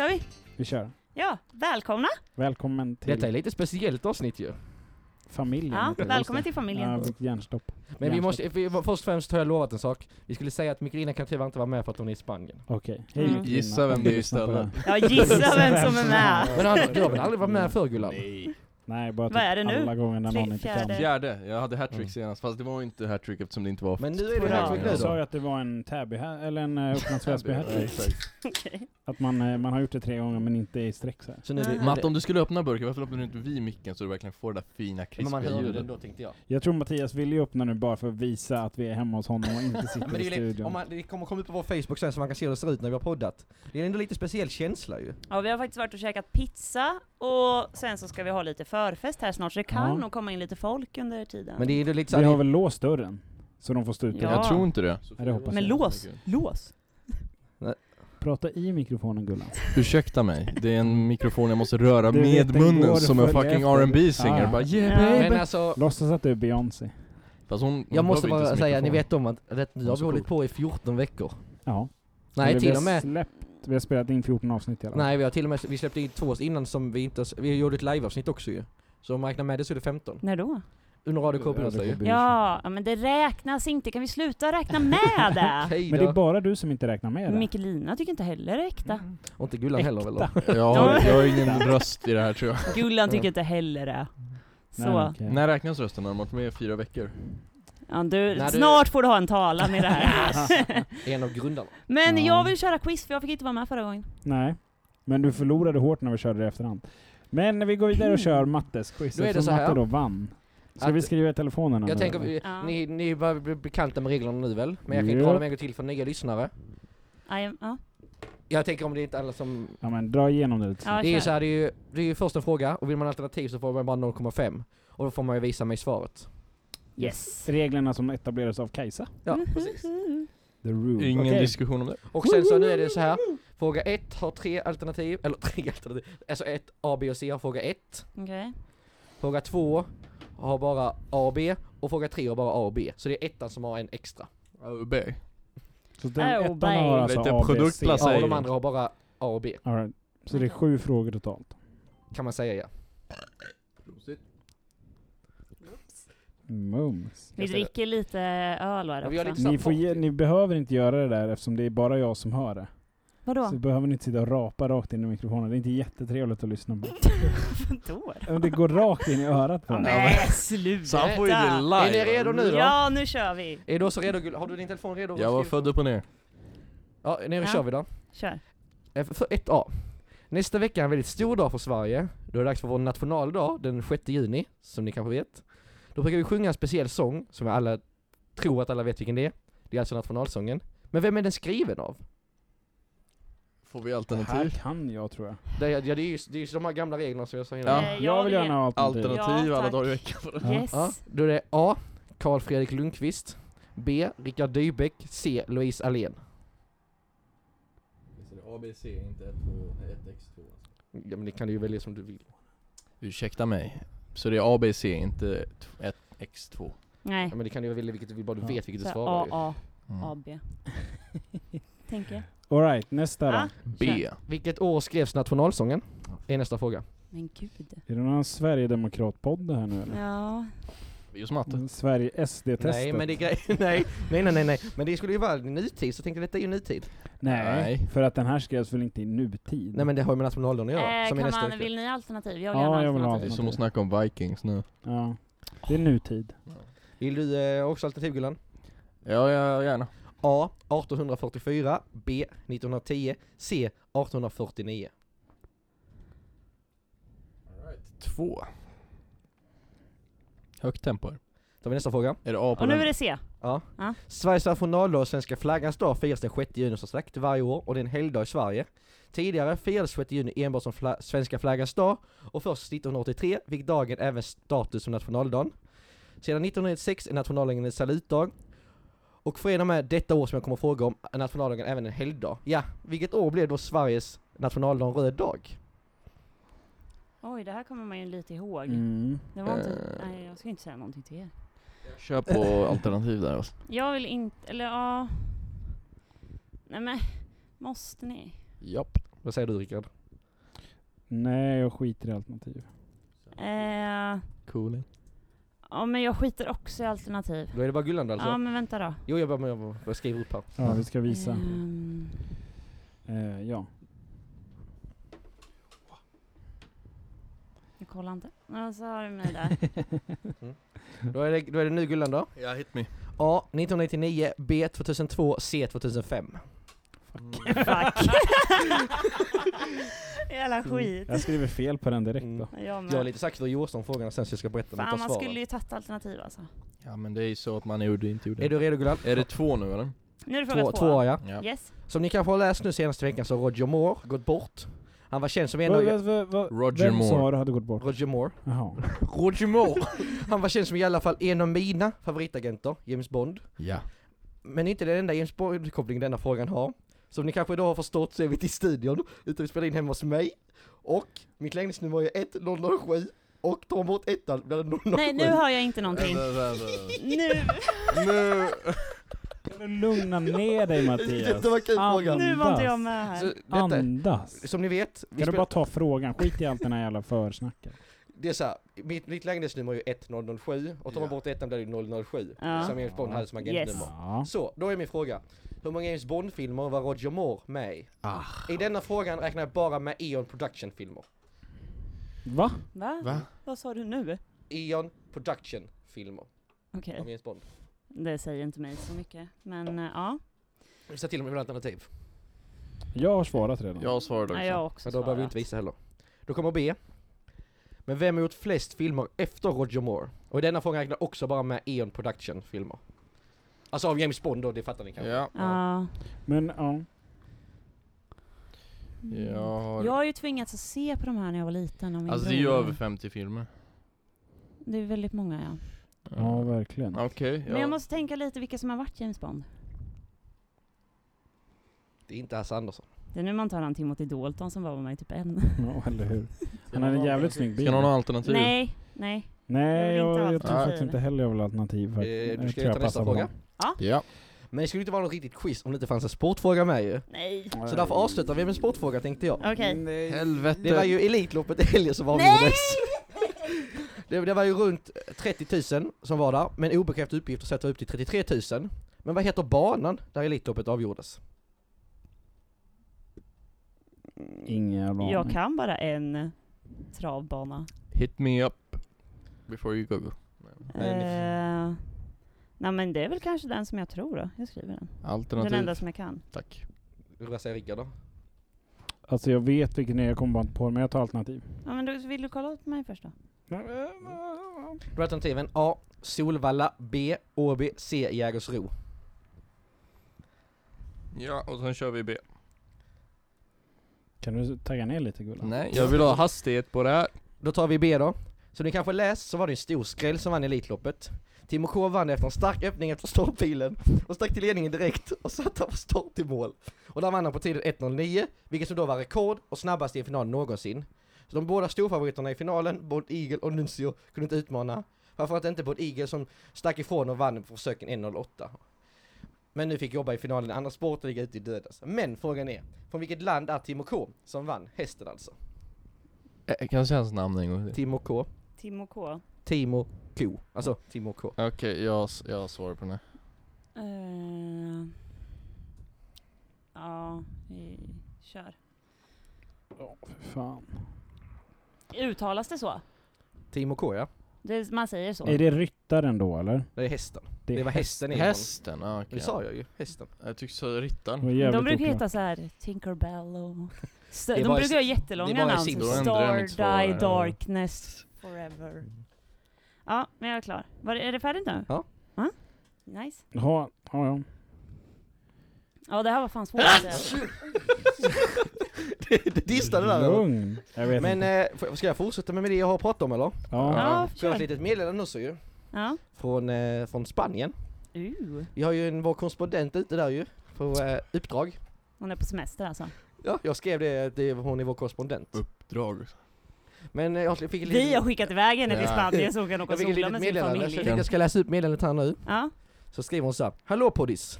kör vi. Vi kör. Ja, välkomna. Välkommen till Detta är lite speciellt avsnitt ju. familjen. Ja, heter det. välkommen till familjen. Ja, hjärnstopp. Men vi Hjärnstopp. måste, vi, först och främst har jag lovat en sak. Vi skulle säga att Mikrina kan tyvärr inte vara med för att hon är i Spanien. Okej, hej Mm. Mikrina. Gissa vem det är lyssnar på istället. Ja, gissa vem som är med. Men han, du har väl aldrig varit med förr Gullan? Nej. Nej, bara typ Vad är det nu? alla gånger när Tre- någon inte fjärde? kan. Fjärde, jag hade hattrick Mm. senast, fast det var inte hattrick eftersom det inte var Men nu är det Bra. hattrick nu Jag sa ju då. att det var en Täby här, eller en uh, Upplands Väsby Ja, hattrick. exakt. Okej. Att man, eh, man har gjort det tre gånger men inte i sträck så här. Så nu är det, Mm. Matte, om du skulle öppna burken, varför öppnar du inte vid micken så du verkligen får det där fina men krispiga man hörde ljudet? den då tänkte jag. Jag tror Mattias ville ju öppna nu bara för att visa att vi är hemma hos honom och inte sitter Men det, i är ju, li- studion. om man, det kommer komma upp på vår Facebook sen så man kan se hur det ser ut när vi har poddat. Det är ändå lite speciell känsla ju. Ja, vi har faktiskt varit och käkat pizza och sen så ska vi ha lite förfest här snart så det kan Ja. nog komma in lite folk under tiden. Men det är ändå lite Vi har väl låst dörren? Så de får stå ute. Ja. Jag tror inte det. Ja, det hoppas Men jag. lås! Lås! Prata i mikrofonen Gullan. Ursäkta mig, det är en mikrofon jag måste röra Du med munnen som en fucking. R&B singer Ja. bara yeah Ja. baby! men alltså, Låtsas att du är Beyoncé. Fast hon, hon jag måste bara säga, ni vet om att det, nu har vi hållit på i 14 veckor. Ja. Nej till och med, Släppt, vi har spelat in 14 avsnitt i alla fall. nej vi har till och med, vi släppte in två innan som vi inte, vi gjorde ett liveavsnitt också ju. Så om man räknar med det så är det 15. När då? Under Radio K Radio ju. K. Ja, ja, men det räknas inte. Kan vi sluta räkna med det? Okej Men det är bara du som inte räknar med det. Mikkelina tycker inte heller det är äkta. Och inte Gullan heller väl då? Äkta. Jag har, jag har ingen röst i det här tror jag. Gullan tycker inte heller det. Så. Nej, okej. När räknas rösten? Har de varit med i fyra veckor? Ja, du, När du- snart får du ha en talan i det här. En av grundarna. Men Ja. jag vill köra quiz för jag fick inte vara med förra gången. Nej. Men du förlorade hårt när vi körde det i efterhand. Men när vi går vidare och kör Mattes quiz, Då är det eftersom så här. Matte då vann. Ska Att- vi skriva i telefonen Jag nu, tänker, eller? vi, Ja. ni, ni börjar bli bekanta med reglerna nu väl? Men jag kan ju Ja. dra dem en gång till för nya lyssnare. Aj, ja. Jag tänker om det är inte alla som... Ja men dra igenom det lite. Ja, Det är ju så här, det är ju, det är ju först en fråga, och vill man alternativ så får man bara 0,5. Och då får man ju visa mig svaret. Yes. Reglerna som etablerades av Kajsa. Ja, precis. The rule. Ingen Okej. diskussion om det. Och sen så nu är det så här. Fråga 1 har tre alternativ, eller tre alternativ. Alltså ett A, B och C har fråga 1. Okej. Fråga 2 har bara A och B. Och fråga 3 har bara A och B. Så det är ettan som har en extra. B. Så den Oh, ettan babe. har alltså Lite A, B, C. produktplacering. Ja, och de andra har bara A och B. All right. Så det är sju frågor totalt. Kan man säga ja. Mums. Vi dricker lite öl här Ja, också. Ni, får ge, ni behöver inte göra det där eftersom det är bara jag som hör det. Vadå? Så behöver ni inte sitta och rapa rakt in i mikrofonen. Det är inte jättetrevligt att lyssna på. Vadå? Det går rakt in i örat på. Nej, sluta! Så han får ju det live. Är ni redo nu då? Ja, nu kör vi! Är du också redo? Gul- Har du din telefon redo? Jag var född upp och ner. Ja, nu Ja. kör vi då. Kör. Eh, För 1A. Nästa vecka är en väldigt stor dag för Sverige. Då är det dags för vår nationaldag, den 6 juni, som ni kanske vet. Då brukar vi sjunga en speciell sång, som alla tror att alla vet vilken det är. Det är alltså nationalsången. Men vem är den skriven av? Får vi Det här alternativ? kan jag tror jag. Det är, ja, det är ju det är de här gamla reglerna som jag sa innan. Ja. Jag vill gärna ha alternativ. Alternativ Ja, alla dagar i veckan. Yes. Ja, då är det A. Carl Fredrik Lundqvist. B. Rickard Dybeck. C. Louise Allén. ABC, inte 1X2 Ja, men det kan du ju välja som du vill. Ursäkta mig. Så det är ABC, inte 1X2? Nej. Ja, men det kan du välja vilket du vill, bara du Ja. vet vilket du Så svarar A, ju. A, Mm. A, B. Tänker jag. Alright, nästa då. Ah, B. Vilket år skrevs nationalsången? Är nästa fråga. Men gud. Är det någon Sverigedemokratpodd det här nu eller? Ja. Och matte. Sverige SD-testet? Nej men det är grej, nej, nej nej nej nej, men det skulle ju vara nutid, så jag tänkte detta är ju nutid. Nej, Nej. för att den här skrevs väl inte i nutid? Nej men det har ju med nationaldagen att göra, Eh, som är kan nästa man, vecka. vill ni alternativ? Jag Ja, vill gärna jag vill ha Det är alternativ. som att snacka om Vikings nu. Ja. Det är nutid. Vill du eh, också alternativ Gullan? Ja, ja, gärna. A. 1844, B. 1910, C. 1849. Två. Högt tempo här. Då har vi nästa fråga. Är det A på Och nu den? är det C. Ja. Ja. Sveriges nationaldag och svenska flaggans dag firas den 6 juni som sagt varje år och det är en helgdag i Sverige. Tidigare firades 6 juni enbart som fla- svenska flaggans dag och först 1983 fick dagen även status som nationaldagen. Sedan 1996 är nationaldagen en salutdag och från och med detta år som jag kommer att fråga om är nationaldagen även en helgdag. Ja, vilket år blev då Sveriges nationaldag en röd dag? Oj, det här kommer man ju lite ihåg. Mm. Det var inte... Eh. Nej, jag ska inte säga någonting till er. Kör på alternativ där alltså. Jag vill inte... Eller ja... Nej men... Måste ni? Japp. Vad säger du Rickard? Nej, jag skiter i alternativ. Eh, Cool. ja men jag skiter också i alternativ. Då är det bara Gullanda alltså? Ja men vänta då. Jo jag bara, jag bara, jag skriver upp här. Ja, vi ska visa. Ehm, Eh, ja. Kollar inte. Ja, så har du mig där. Då är det, då är det nu Gullanda. Ja, hit me. A. 1999, B. 2002, C. 2005. Fuck. Jävla skit. Jag skriver fel på den direkt då. Mm. Jag med. Jag har lite sagt om frågorna sen så jag ska berätta Fan man svaren. skulle ju tagit alternativ alltså. Ja men det är ju så att man gjorde inte gjorde. Är du redo Gullan? Är det två nu eller? Nu är det fråga Två, två. två ja. Ja. Yes. Som ni kanske har läst nu senaste veckan så har Roger Moore gått bort. Han var känd som en av... Roger vem Moore. sa du hade gått bort? Roger Moore. Jaha. Roger Moore! Han var känd som i alla fall en av mina favoritagenter, James Bond. Ja. Men inte den enda James Bond-kopplingen denna frågan har. Som ni kanske idag har förstått så är vi inte i studion, utan vi spelar in hemma hos mig. Och mitt lägenhetsnummer är 1007 och tar bort ettan blir det 007. Nej nu har jag inte någonting. Nu, nu. Kan du lugna ner dig Mattias? Det var kul fråga. nu var inte jag med Så här. detta, Andas. som ni vet, Kan du bara ta frågan? Skit i allt den här jävla försnacket. det är så här, mitt, mitt lägenhetsnummer är ju 1007 och tar man bort ettan blir det 007. Ja. Som James Bond hade som agentnummer. Ja. Så, då är min fråga. Hur många James Bond-filmer var Roger Moore med i? Ah. I denna frågan räknar jag bara med Eon Production-filmer. Va? Va? Va? Vad sa du nu? Eon Production-filmer Okej, av James Bond. Det säger inte mig så mycket. Men eh, ja, Vi ser till om vi vill ha alternativ. Jag har svarat redan. Jag svarade också. Nej, jag har också Så då behöver vi svarat. inte visa heller. Då kommer B. Men vem har gjort flest filmer efter Roger Moore? Och i denna frågan räknar jag också bara med Eon Production-filmer. Alltså av James Bond då, det fattar ni kanske? Ja. Ja. Men ja. Jag har... Jag har ju tvingats att se på de här när jag var liten. min Alltså det är ju bror. över 50 filmer. Det är väldigt många ja. Ja, verkligen. Okej, Men ja. jag måste tänka lite vilka som har varit James Bond. Det är inte Hasse Andersson. Det är nu man tar han Timothy Dalton som var med mig typ en. Ja, eller hur? Han hade en jävligt snygg bil. Ska någon ha alternativ? Nej, nej. Nej, Jag vill inte ha jag, jag tror alternativ. faktiskt inte heller jag vill ha alternativ. För Eh, jag du ska tror jag ta nästa passar på fråga. dem. Ja. Men det skulle inte vara något riktigt quiz om det inte fanns en sportfråga med ju. Nej. Så därför avslutar vi med en sportfråga tänkte jag. Okej. Helvete. Det var ju Elitloppet i helgen som avgjordes. Det, det var ju runt 30 000 som var där, men obekräftad uppgift sätter upp till 33 000. Men vad heter banan där Elitloppet avgjordes? Ingen jävla Jag aning. kan bara en travbana. Hit me up. Before you go. Nej, Eh, nej men det är väl kanske den som jag tror då. Jag skriver den. Alternativ. Den enda som jag kan. Tack. Vad säger Rickard då? Alltså jag vet vilken det är, jag kommer bara inte på det, men jag tar alternativ. Ja men då vill du kolla åt mig först då? Då är alternativen A. Solvalla, B. Åby, C. Jägersro. Ja, och sen kör vi B. Kan du tagga ner lite Gullan? Nej, jag vill ha hastighet på det här. Då tar vi B då. Som ni kanske läst så var det en stor skräll som vann Elitloppet. Timo K vann efter en stark öppning efter startpilen och stack till ledningen direkt och satte av start i mål. Och där vann han på tiden 1.09, vilket som då var rekord och snabbast i en final någonsin. Så de båda storfavoriterna i finalen, Bold Eagle och Nuncio, kunde inte utmana. Framförallt inte Bold Eagle som stack ifrån och vann på försöken 1.08. Men nu fick jobba i finalen i andra sport och ligga ute i dödas. Men frågan är, från vilket land är Timo K som vann hästen alltså? Eh, Kan jag säga hans namn en gång till? Timo K. Timo K. Timo Ko. Alltså Timo K. Okej, jag, jag svarar på den här. Eh, ja, vi kör. Ja, för fan. Uttalas det så? Timo K ja. Det, man säger så? Är det ryttaren då eller? Det är hästen. Det, Det var hästen i Hästen? Ah, okej. Det sa jag ju, hästen. Jag tyckte så Det ryttaren. jävligt De brukar oklart. heta så här Tinkerbell och... St- Det de var brukar ha det jättelånga var namn. Som ändrar mitt svar, Die, ja. Darkness, Forever. Ja, men jag är klar. Var är det färdigt nu? Ja. Ja, Nice. Ja, ja, ja. Ja, det här var fan svårt det, det distade där. eller? Lugn. Jag vet Men inte. eh, får- ska jag fortsätta med det jag har pratat om eller? Ja. Ja, jag har ett kör. litet meddelande också ju. Ja. Från, eh, från Spanien. Uh, Vi har ju en, vår korrespondent ute där ju. På eh, uppdrag. hon är på semester alltså. Ja, jag skrev det, att det, hon är vår korrespondent. Uppdrag. Men eh, jag fick ett Vi har litet, skickat iväg henne till Ja. Spanien så hon kan åka jag och fick ett sola litet med sin meddelande. Så jag familj. tänkte jag ska läsa upp meddelandet här nu. Ja. Så skriver hon så här. Hallå poddis!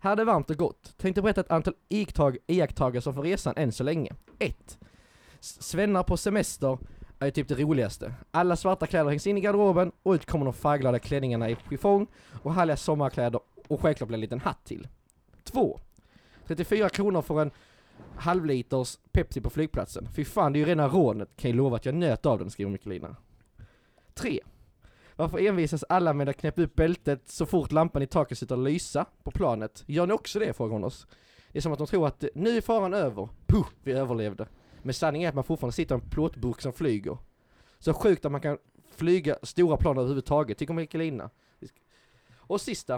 Här är det varmt och gott. Tänkte berätta ett antal iakttagelser från resan än så länge. 1. Svennar på semester är typ det roligaste. Alla svarta kläder hängs in i garderoben och ut kommer de färgglada klänningarna i chiffong och härliga sommarkläder och självklart blir en liten hatt till. 2. 34 kronor för en halvliters Pepsi på flygplatsen. Fy fan, det är ju rena rånet. Kan ju lova att jag nöt av den, skriver Mikkelina. 3. Varför envisas alla med att knäppa upp bältet så fort lampan i taket slutar lysa på planet? Gör ni också det? frågar hon oss. Det är som att de tror att nu är faran över. Puh, vi överlevde. Men sanningen är att man fortfarande sitter i en plåtburk som flyger. Så sjukt att man kan flyga stora plan överhuvudtaget, tycker Mikkelina. Och sista.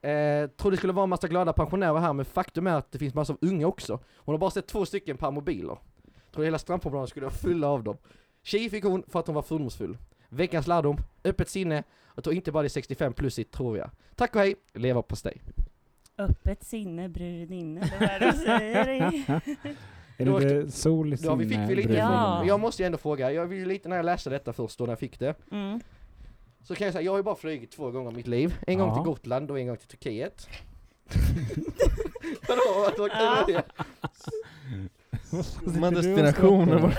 Eh, tror det skulle vara en massa glada pensionärer här, men faktum är att det finns massor av unga också. Hon har bara sett två stycken permobiler. Tror hela strandpromenaden skulle vara fulla av dem. Tji fick hon för att hon var fördomsfull. Veckans lärdom, öppet sinne, och tror inte bara det är 65 plus i tror jag. Tack och hej, leva på steg. Öppet sinne, brud inne. Det är vad du säger. Är Då- det sol i Ja, vi fick lite? Ja. Jag måste ju ändå fråga, jag vill ju lite när jag läste detta först då när jag fick det. Mm. Så kan jag säga, jag har ju bara flugit två gånger i mitt liv. En gång Ja. till Gotland och en gång till Turkiet. Vadå, vad vad det? Och destinationer var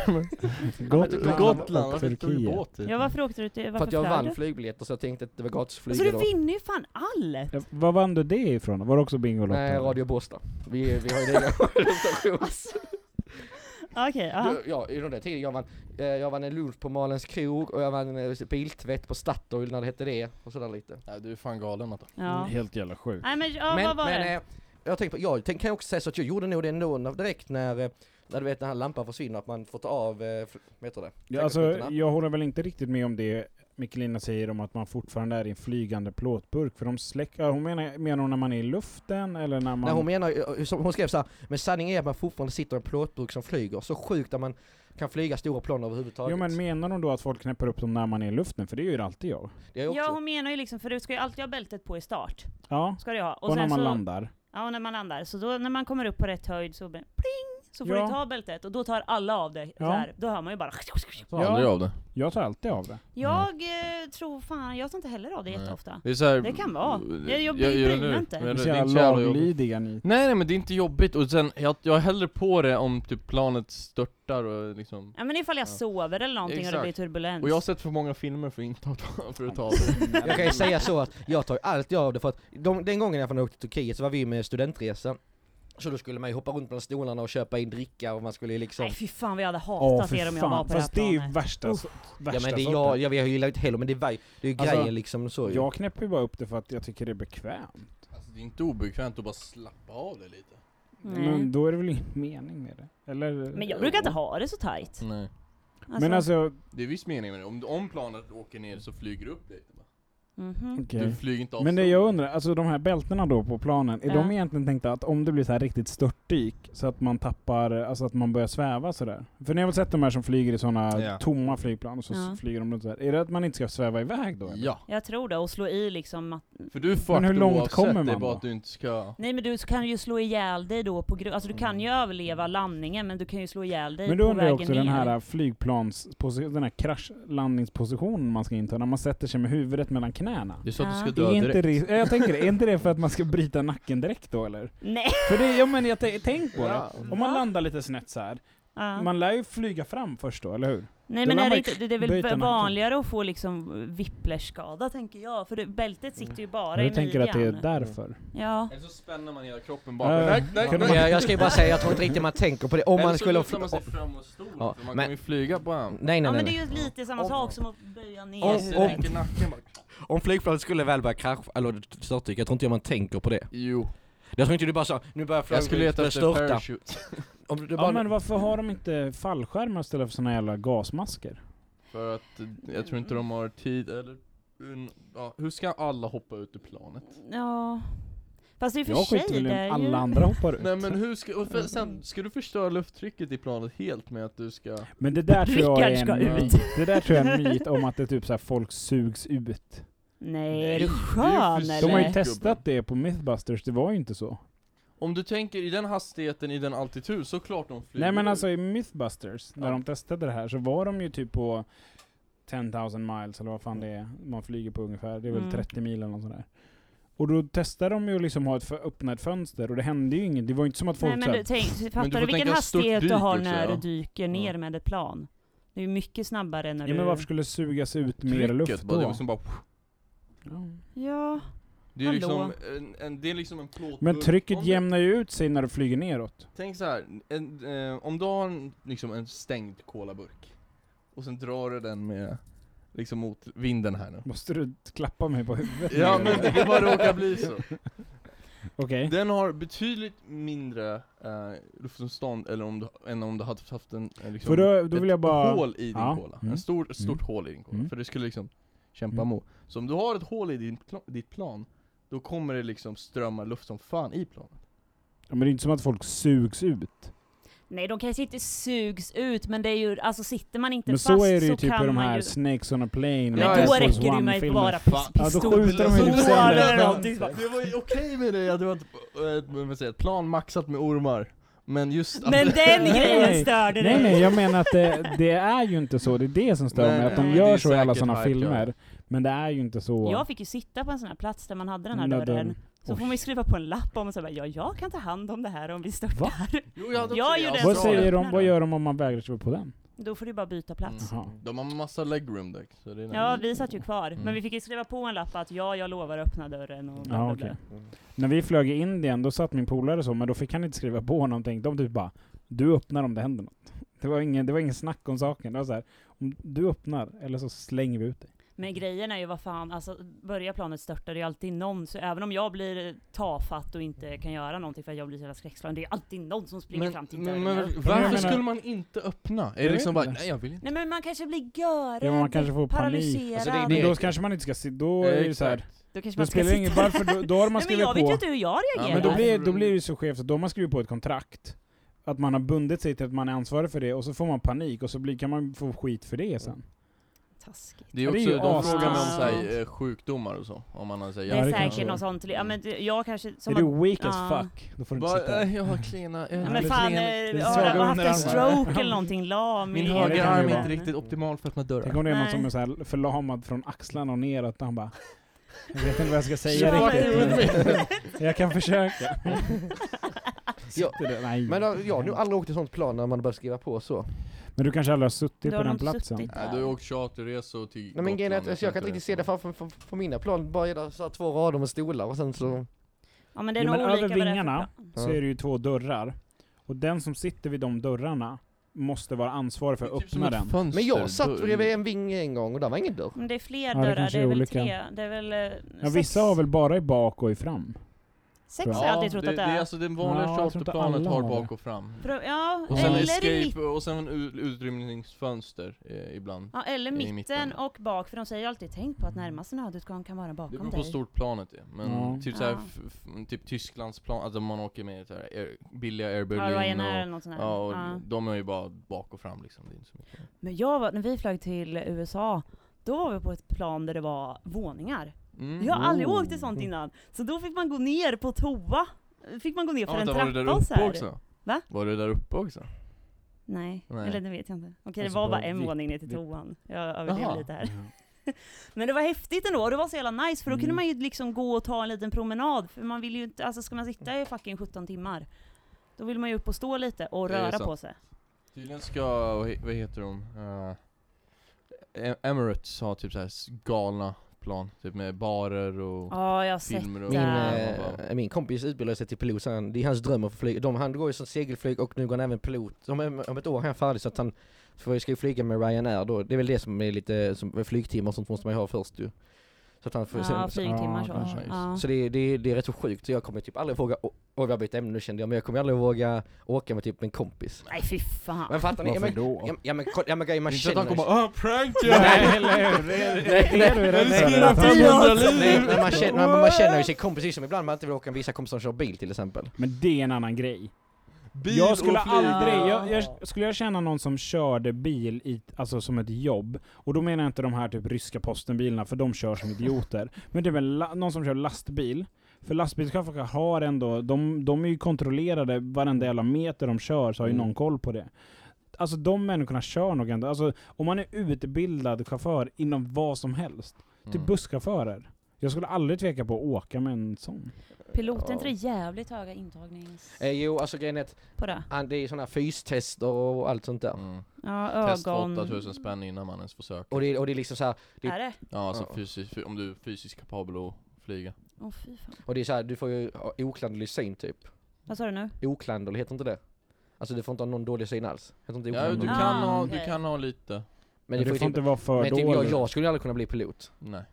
Gott, Gotland. Gotland, och varför tog du båt? Ja, varför åkte du till, För varför att jag flög vann du? flygbiljetter så jag tänkte att det var gratis flyg Alltså du vinner ju fan allt! Ja, Var vann du det ifrån? Var det också Bingolotto? Nej? Radio Båstad. Vi, vi har ju en egen organisation. Alltså. Okej, ja. Du, Ja, i den där tiden, jag vann, eh, jag vann en lunch på Malens krog och jag vann en eh, biltvätt på Statoil när det hette det och sådär lite. Nej du är fan galen Matte. ja. Helt jävla sjukt. Nej men, ja, men vad var men det? eh, jag tänkte på, jag tänk, kan också säga så att jag gjorde nog det ändå när- direkt när, eh, när du vet den här lampan försvinner, att man får ta av, eh, vad heter det? Ja, alltså, jag håller väl inte riktigt med om det Mikkelina säger om att man fortfarande är i en flygande plåtburk, för de släcker... Ja, hon menar, menar hon när man är i luften, eller när man... Nej hon menar eh, hon skrev så här, men sanningen är att man fortfarande sitter i en plåtburk som flyger, så sjukt att man kan flyga stora plan överhuvudtaget. Jo men menar hon då att folk knäpper upp dem när man är i luften? För det gör ju alltid jag. det är också, Ja hon menar ju liksom, för du ska ju alltid ha bältet på i start. Ja, Ska du ha. och, när sen man så, landar. Ja, och när man landar. Så då när man kommer upp på rätt höjd så pling! Så får Ja. du ta bältet och då tar alla av det. Så Ja. här. Då hör man ju bara... Jag tar Ja. aldrig av det. Jag tar alltid av det. Jag eh, tror fan, jag tar inte heller av det Nej. jätteofta. Det är så här, Det kan vara. Jag- jag bryr mig nu. inte. Men Det det är är så inte så jävla jobbigt. laglydiga ni. Nej nej men det är inte jobbigt och sen, jag, jag häller på det om typ planet störtar och liksom Ja men ifall jag Ja. sover eller någonting och det Exakt. blir turbulens. Och jag har sett för många filmer för att inte ta, för att ta av det. Jag kan ju säga så att jag tar ju alltid av det för att de, den gången jag åkte till Turkiet så var vi med studentresa Så då skulle man ju hoppa runt bland stolarna och köpa in dricka och man skulle ju liksom Nej fy fan vi hade hatat för er om jag var på det här fast det är ju planet. värsta, so- Ja värsta men det är jag, jag, jag gillar inte heller men det är, var- det är ju Alltså, grejen liksom så ju. Jag knäpper ju bara upp det för att jag tycker det är bekvämt. Alltså, det är inte obekvämt att bara slappa av det lite. Nej. Men då är det väl ingen mening med det? Eller? Men jag brukar inte ha det så tight. Nej. Men alltså, Det är viss mening med det, om, om planet åker ner så flyger du upp lite bara. Mhm. okej. Du flyger inte av Men det jag undrar, alltså de här bältena då på planen, är Ja. de egentligen tänkta att om det blir så här riktigt störtdyk, så att man tappar, alltså att man börjar sväva sådär? För ni har väl sett de här som flyger i sådana Ja. tomma flygplan, och så Ja. flyger de runt sådär. Är det att man inte ska sväva iväg då? eller? Ja, Jag tror det, och slå i liksom att... för du är fucked hur långt oavsett, kommer det är man bara då? att du inte ska... Nej men du kan ju slå ihjäl dig då på grund... Alltså du kan Mm. ju överleva landningen men du kan ju slå ihjäl dig Men då på undrar jag vägen också den ner. här flygplans, den här kraschlandningspositionen man ska inta, när man sätter sig med huvudet mellan knäna. Det är så att Ja. du ska Är dö inte direkt. det, jag tänker det, är inte det för att man ska bryta nacken direkt då eller? Nej! För det, ja men jag t- tänk på det. Om man landar lite snett så här. Ja. man lär ju flyga fram först då, eller hur? Nej men är det, inte, det, är väl vanligare att få liksom whiplash-skada tänker jag, för det, bältet sitter ju bara i Jag tänker att det är midjan. därför. Ja. Eller så spänner man hela kroppen Äh, bakom. nej, nej, kan nej. du- jag, jag ska ju bara säga, jag tror inte riktigt man tänker på det. Om Eller man så skulle... lutar man sig fram och stol, Ja, för man men- kommer ju flyga på en. Nej nej ja nej. men det nej. är ju lite samma Om- sak som att böja ner Om- bara. Om flygplanet skulle väl börja krascha, eller störtdyka, jag tror inte man tänker på det. Jo. Jag tror inte du bara sa, nu börjar Jag skulle leta efter störta. parachute. Om du Ja bara, men varför har de inte fallskärmar istället för såna jävla gasmasker? För att eh, jag tror inte de har tid eller... un- Ja, hur ska alla hoppa ut ur planet? Ja. Fast det är ju för Jag sig skiter väl i om alla ju... andra hoppar ut. Nej men hur ska, och för, sen, ska du förstöra lufttrycket i planet helt med att du ska... Men det där tror jag Rickard ska är en ut. myt. Det där tror jag är en myt om att det är typ så här folk sugs ut. Nej, är Nej, du det är skön för- De har ju eller? testat det på Mythbusters, det var ju inte så. Om du tänker i den hastigheten, i den altitud, så klart de flyger Nej men alltså i Mythbusters, när Ja. de testade det här, så var de ju typ på 10 000 miles eller vad fan det är man flyger på ungefär. Det är väl Mm. 30 mil eller något sånt där. Och då testade de ju liksom ha ett för, öppna ett fönster och det hände ju inget. Det var ju inte som att folk Nej men du, tänk, fattar du vilken tänka hastighet du har också, när ja. du dyker ner Ja. med ett plan? Det är ju mycket snabbare när Ja du... men varför skulle det sugas ut mer luft bara, det då? liksom bara Ja. Det är Hallå. liksom en, en, det är liksom en plåtburk. Men trycket Om du- jämnar ju ut sig när du flyger neråt. Tänk så här, en, eh, om du har en, liksom en stängd colaburk och sen drar du den med liksom mot vinden här nu. Måste du klappa mig på huvudet? Ja men det bara råkar bli så. Okej. Den har betydligt mindre eh, luftmotstånd eller om du, än om du hade haft en, en liksom, För då, då vill ett jag bara... hål i din Ja, cola. mm. En stor, ett stort Mm. hål i din cola. Mm. För det skulle liksom kämpa Mm. emot. Så om du har ett hål i din, ditt plan, då kommer det liksom strömma luft som fan i planet. Ja, men det är inte som att folk sugs ut. nej de kanske inte sugs ut men det är ju, alltså sitter man inte Men fast så är det ju så typ i kan de man här ju... Snakes on a plane. Men Ja, då räcker det ju med bara Fan. Ja, då pistol. skjuter de ju det var ju okej med det, att det var ett, ett, ett plan maxat med ormar. Men just Men den grejen störde dig! Nej nej, jag menar att det, det är ju inte så. Det är det som stör Nej, mig. Att de nej, gör så i alla sådana filmer. Men det är ju inte så. Jag fick ju sitta på en sån här plats där man hade den här När dörren. Så Oj. får man ju skriva på en lapp om och säga ja, jag kan ta hand om det här om vi störtar. Jo, jag Jag det. gjorde en Vad säger de, vad gör de om man vägrar skriva på den? Då får du bara byta plats. Jaha. De har massa legroom där. Så det är Ja, vi satt ju kvar. Mm. Men vi fick ju skriva på en lapp att ja, jag lovar att öppna dörren och bla, Ja, bla, okej. bla. När vi flög i Indien, då satt min polare så, men då fick han inte skriva på någonting. De typ bara, du öppnar om det händer något. Det var ingen, det var ingen snack om saken. Det var så här, om du öppnar, eller så slänger vi ut dig. Men grejen är ju vad fan, alltså börjar planet störta, det är alltid någon, så även om jag blir tafatt och inte kan göra någonting för att jag blir så jävla skräckslagen, det är alltid någon som springer Men, fram till men, dörren. men varför skulle man inte öppna? Är det liksom bara, nej jag vill inte. Nej men man kanske blir görrädd, Ja, men man kanske får panik. paralyserad. Alltså, det- Men det- då kanske man inte ska se, då är det ju så här, Då kanske man ska spelar det ingen, sitta varför, då, då har man Nej men skrivit jag vet på, ju inte hur jag reagerar. men då Ja. blir, då blir det ju så skevt, då har man skrivit på ett kontrakt. Att man har bundit sig till att man är ansvarig för det, och så får man panik, och så blir, kan man få skit för det sen. Taskigt. Det är Ja, det är också, ju de frågar mig om så här, eh, sjukdomar och så. Om man har så här, Det är Ja, säkert kanske är. något sånt. Ja men jag kanske... Som är du weak as ja. fuck, då får du inte Bara, sitta eh, jag har klena, Ja, men fan, eh, har du haft en stroke eller någonting? Lam Min i- högerarm är inte riktigt optimal för att öppna dörrar. Tänk om det är någon som är så här förlamad från axlarna och neråt, och han bara Jag vet inte vad jag ska säga Ja, riktigt. Jag kan försöka. Ja, men jag har nog aldrig åkt ett sånt plan när man börjar skriva på så. Men du kanske aldrig har suttit Då på har den de platsen? suttit. Nej, du har ju åkt charterresor till Nej men grejen är att Gotland jag kan inte riktigt se det för, för, för, för mina plan, bara det så här två rader med stolar och sen så... Ja men det är Jo, nog men olika över vingarna så är det ju två dörrar. Och den som sitter vid de dörrarna måste vara ansvarig för att typ öppna den. fönster, Men jag satt bredvid en vinge en gång och där var ingen dörr. Men det är fler Ja, det dörrar, det är är väl olika. tre, det är väl eh, Ja, sex, vissa har väl bara i bak och i fram? Sex har jag. jag alltid trott det, att det det är är. alltså det vanliga Ja, charterplanet har bak det. och fram. För, ja, Och sen eller escape, mitt, och sen utrymningsfönster eh, ibland. ja, eller i mitten, mitten. och bak, för de säger ju alltid tänk på att närmaste nödutgång kan vara Det bakom beror dig. på hur stort planet är. Men Ja. typ såhär, Ja. f- f- typ Tysklands plan, alltså man åker med så här, air, billiga Air ja, Berlin eller och, något sånt där. ja, och Ja. de är ju bara bak och fram liksom. Det är inte så mycket. Men jag var, när vi flög till USA, då var vi på ett plan där det var våningar. Mm. Jag har aldrig Oh. åkt i sånt innan. Så då fick man gå ner på toa. Fick man gå ner Ja, för en vänta, var du där trappa och så här. också? Va? Var du där uppe också? Nej, Nej. eller det vet jag inte. Okej, Alltså, det var bara en vi- våning ner till toan. Jag överdrev Jaha. lite här. Men det var häftigt ändå, och det var så jävla nice, för då kunde Mm. man ju liksom gå och ta en liten promenad, för man vill ju inte, alltså ska man sitta i fucking 17 timmar, då vill man ju upp och stå lite och röra på sig. Tydligen ska, vad he- vad heter de? Uh, Emirates har typ såhär galna plan, typ med barer och Ja, jag har sett filmer och... Min, bara- eh, min kompis utbildade sig till pilot, så han, det är hans dröm att få flyga. De, han går ju som segelflyg och nu går han även pilot. Om, om ett år är han färdig så att han för ska ju flyga med Ryanair då. Det är väl det som är lite, som flygtimmar och sånt måste man ju ha först ju. Så att han får, Ja, sen, så, flygtimmar Ja, så. kanske. Ja. så det, det, det är rätt så sjukt, så jag kommer typ aldrig våga, och, jag bytt ämne nu kände jag, men jag kommer aldrig våga åka med typ en kompis. Nej fy fan. Men fattar ni? Ja, Varför men, då? ja, ja men, kolla- ja men grejen, man Inte att känner han kommer ah prank you! Nej, eller hur? Nej, det är du rädd för. riskerar Att han- 300 liv! Nej, men man känner, känner ju sin kompis liksom ibland man inte vill åka med vissa kompisar som kör bil till exempel. Men det är en annan grej. Bil jag skulle och flyg. aldrig, jag, jag, skulle jag känna någon som körde bil i, alltså som ett jobb, och då menar jag inte de här typ ryska postenbilarna, för de kör som idioter. Men det är väl la, någon som kör lastbil, för lastbilschaufförer har ändå, de, de är ju kontrollerade, varenda jävla meter de kör så har ju Mm. någon koll på det. Alltså de människorna kör nog ändå, alltså om man är utbildad chaufför inom vad som helst, typ Mm. busschaufförer. Jag skulle aldrig tveka på att åka med en sån. Pilot, är Ja. inte det jävligt höga intagnings... Eh, jo, alltså grejen är att På det? det är sådana här fystester och allt sånt där. Mm. Ja, Test för ögon... 8000 spänn innan man ens försöker. Och det, och det är liksom så här, det- Är det? Ja, alltså Ja. fysiskt, om du är fysiskt kapabel att flyga. Åh fy fan. och det är så här, du får ju ha oklanderlig syn typ. Vad sa du nu? Oklanderlig, heter inte det? Alltså du får inte ha någon dålig syn alls. Heter inte Ja, du oklanderlig? Ah, kan, ha, okej. du kan ha lite. Men Men det det får får ju inte typ, vara för men typ jag, dåligt. jag skulle aldrig kunna bli pilot. Nej,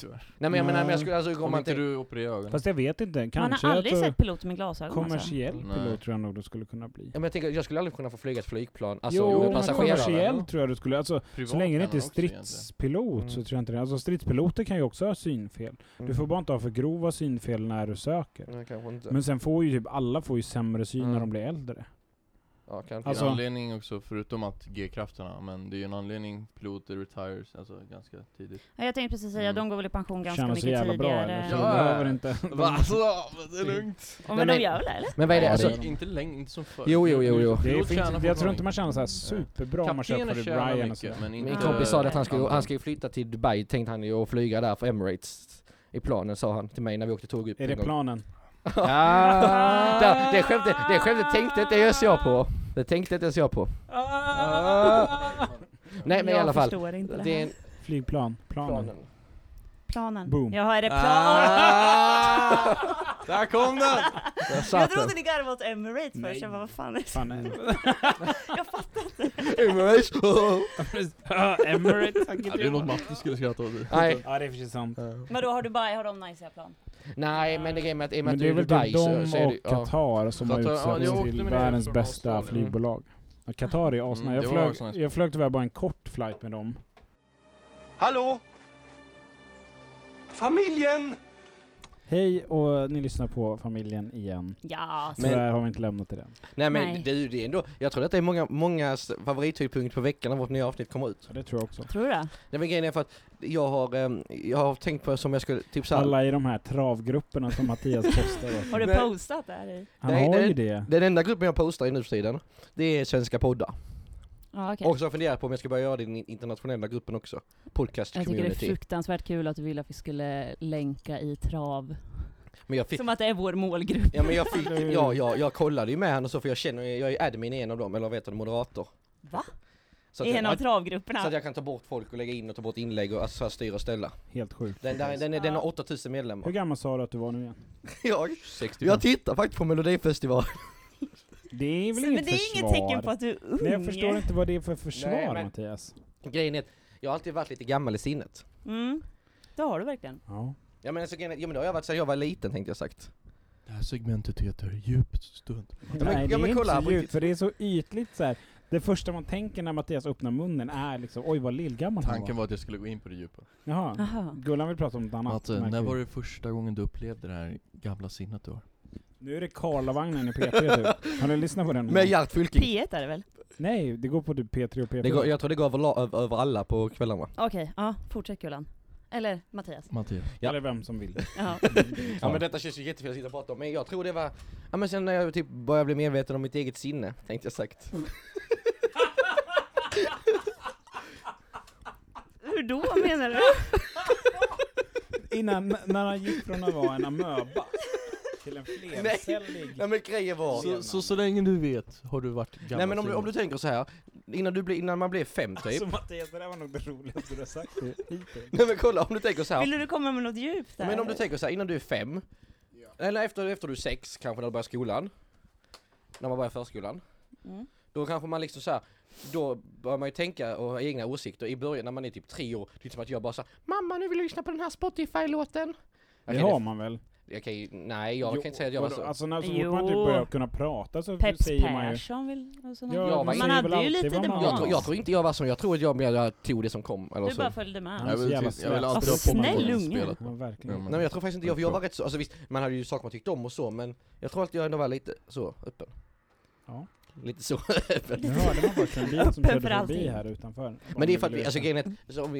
tyvärr. Nej men jag menar, men jag skulle alltså om man inte du opererar ögonen. Fast jag vet inte, Man kanske har aldrig att sett piloter med glasögon alltså. kommersiell Nej. pilot tror jag nog du skulle kunna bli. ja, men jag tänker, jag skulle aldrig kunna få flyga ett flygplan, alltså jo, med men passagerare. kommersiell tror jag du skulle, alltså Privat så länge det kan inte är man också egentligen. stridspilot Mm. så tror jag inte det. Alltså stridspiloter kan ju också ha synfel. Mm. Du får bara inte ha för grova synfel när du söker. Nej, kanske inte. Men sen får ju typ alla får ju sämre syn Mm. när de blir äldre. Ja, kanske. Alltså- en anledning också, förutom att G-krafterna, men det är ju en anledning piloter retires, alltså ganska tidigt. Ja, jag tänkte precis säga, Mm. de går väl i pension ganska Känner så mycket jävla bra tidigare. eller? Så Ja. behöver inte... Alltså, det är lugnt. Ja, men men- de gör väl det eller? Men vad är det, alltså, inte länge, inte som förr. Jo, jo, jo, jo. Det är Pilot fint, tjänar jag tror inte man känner såhär superbra om man köper tjänar Brian och mycket, sådär. Min kompis sa att han skulle, andra. han skulle flytta till Dubai, tänkte han ju och flyga där för Emirates i planen sa han till mig när vi åkte tåg upp Är det gång. planen? Där, det skämtet, det skämtet tänkte inte ens jag på. Det tänkte inte ens jag på. Nej men i jag alla fall. förstår inte det, Det är här. en Flygplan. Planen. planen. Planen. Boom. Jaha, är det plan? Ah! Där kom den! Där Jag trodde ni garvade åt Emirates Nej. först, jag bara vad fan är det? Fan, är Jag fattar inte. Emirates. Emirates. Ja, det är något Matte skulle skratta åt. Nej, Ja det är sig sant. Men då har Dubai, har de najsiga plan? nej men det grejen med att i och med Men att det är väl Dubai typ så, de så är och det, ja. Qatar som har Qatar, ja, jag utsetts till världens bästa flygbolag. Ja, Qatar är asnice. Mm, jag, flög, jag flög tyvärr bara en kort flight med dem. Hallå? Familjen! Hej och ni lyssnar på familjen igen. Ja, Men- Tyvärr har vi inte lämnat det än. Nej men Nej. det är ju det ändå, jag tror att det är många, mångas favorithöjdpunkt på veckan när vårt nya avsnitt kommer ut. Så det tror jag också. tror du det? Nej men grejen är för att jag har, ehm, jag har tänkt på som jag skulle, typ såhär, Alla i de här travgrupperna som Mattias postar. Har du postat där i? Han Nej, har nej. ju det. den enda gruppen jag postar i nu för tiden, det är svenska poddar. Ja, okej. Och så har jag funderat på om jag ska börja göra det i den internationella gruppen också. Podcast Jag tycker det är community. fruktansvärt kul att du vill att vi skulle länka i trav. Men jag fick, Som att det är vår målgrupp. ja men jag fick, ja, ja, jag kollade ju med han och så för jag känner, jag är admin i en av dem, eller vet du, moderator. Va? Så att, I en av jag, så travgrupperna? att jag kan ta bort folk och lägga in och ta bort inlägg och alltså, så styra och ställa. Helt sjukt. Den, där, den, är, den har 8000 Hur medlemmar. gammal sa du att du var nu igen? Jag, 65. jag tittar faktiskt på melodifestival. Det är väl Men inget det är försvar? inget tecken på att du är ung. Nej, jag förstår inte vad det är för försvar Nej, men- Mattias. Grejen är att jag har alltid varit lite gammal i sinnet. Mm. Det har du verkligen. Ja. Ja men, alltså, ja, men det har jag varit sedan jag var liten tänkte jag sagt. Det här segmentet heter djupt stund. men- Nej, ja, det är men inte kolla, så djupt, för det är så ytligt så här. Det första man tänker när Mattias öppnar munnen är liksom oj vad lillgammal han Tanken var. var att jag skulle gå in på det djupa. Jaha. Aha. Gullan vill prata om något annat. Matte, när var det första gången du upplevde det här gamla sinnet du har? Nu är det Karlavagnen i P3 typ. Har du lyssnat på den? Med Gert Fylking. P1 är det väl? Nej, det går på typ P3 och P4. Det går, jag tror det går över, över, över alla på kvällarna. Okej, ja. Fortsätt Kulan. Eller Mattias. Mattias. Ja. Eller vem som vill. Ja. Ja men detta känns ju jättefel att sitta och prata om, men jag tror det var, ja men sen när jag typ började bli medveten om mitt eget sinne, tänkte jag sagt. Hur då menar du? Innan, när han gick från att vara en amöba till en flercellig... Nej men grejen var, Så, så, så länge du vet har du varit gammal nej men om du, om du tänker så här innan, du blir, innan man blev fem typ, Alltså Mattias, det där var nog det roligaste du har sagt nej men kolla om du tänker så här. Ville du komma med något djupt där? Men om du tänker så här, innan du är fem, eller efter, efter du är sex, kanske när du börjar skolan, när man börjar förskolan, Mm. då kanske man liksom så här, då börjar man ju tänka och ha egna åsikter i början när man är typ tre år, det är som att jag bara såhär Mamma nu vill jag lyssna på den här Spotify-låten. Det har man väl? Okej, nej jag Jo, kan inte säga att jag var så. Alltså när så fort man typ börjar kunna prata så Peps säger man ju... Persson vill... Ja, man man säger hade ju alltid lite demens. jag, tror, jag tror inte jag var så, jag tror att jag mer tog det som kom eller Du så. bara följde med. Ja. Jag vill, jävla jag vill snäll. alltid ha Alltså, snäll unge. Ja, verkligen. Nej men jag tror faktiskt inte jag, för jag var rätt så, alltså visst, man hade ju saker man tyckte om och så men jag tror att jag ändå var lite så öppen. Ja. Lite så öppen. Nu hörde man faktiskt en bil som körde för förbi här utanför. Men det är för att vi, alltså grejen är